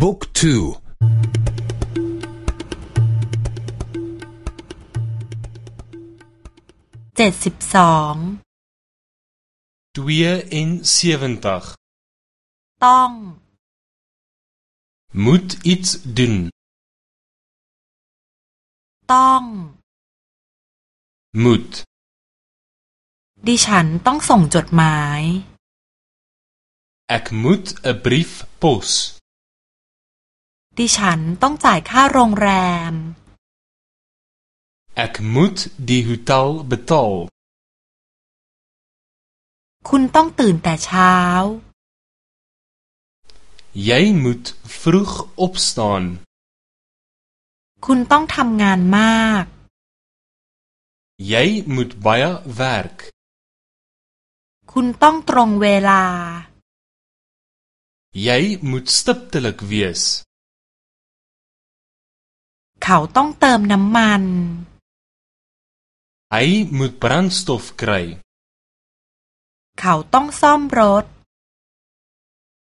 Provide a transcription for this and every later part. บุ๊กทูเจ็ดสิบสองดวีเอ็นเซเวนตักต้องมุดอิตดินต้องมุดดิฉันต้องส่งจดหมายเอกมุดอับบรีฟโพสดิฉันต้องจ่ายค่าโรงแรม Ik moet die hotel b e t a a l คุณต้องตื่นแต่เช้า Jij moet vroeg opstaan. คุณต้องทำงานมาก Jij moet bij werk. คุณต้องตรงเวลา Jij moet stiptelijk wees. ขาต้องเติมน้ำมัน ไอ้มุดบรันสตอฟไกรเขาต้องซ่อมรถ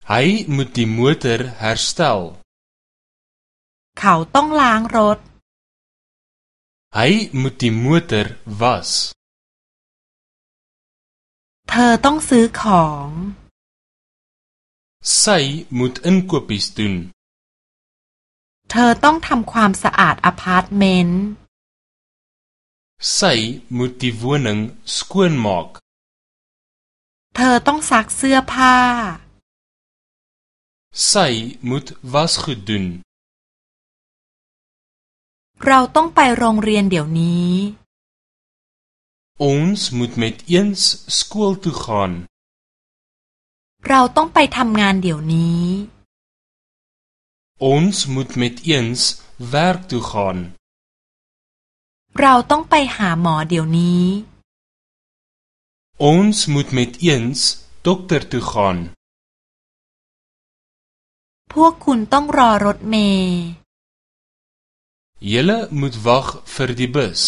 ไอ้มุดดิมูเตอร์ฮาร์สตลเขาต้องล้างรถไอ้มุดดิมูเตอร์วัสเธอต้องซื้อของ ไซ มุดอินกูปิสตุนเธอต้องทำความสะอาดอพาร์ตเมนต์ ใส่มุติวัวหนึ่งสก k o หมอกเธอต้องซักเสื้อผ้า ใส่มุดวาส s g ดด d นเราต้องไปโรงเรียนเดี๋ยวนี้ Ons moet met eens school toe gaan. เราต้องไปทำงานเดี๋ยวนี้ Ons moet met eens werk toe gaan. เราต้องไปหาหมอเดี๋ยวนี้ Ons moet met eens dokter toe gaan. พวกคุณต้องรอรถเมล์ Julle moet wag vir die bus.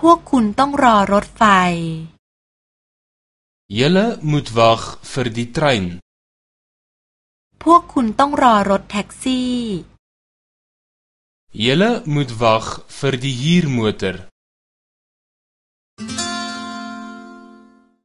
พวกคุณต้องรอรถไฟ Julle moet wag vir die trein. พวกคุณต้องรอรถแท็กซี่ยลมุดวัฟร์ดีฮีร์มอเตอร์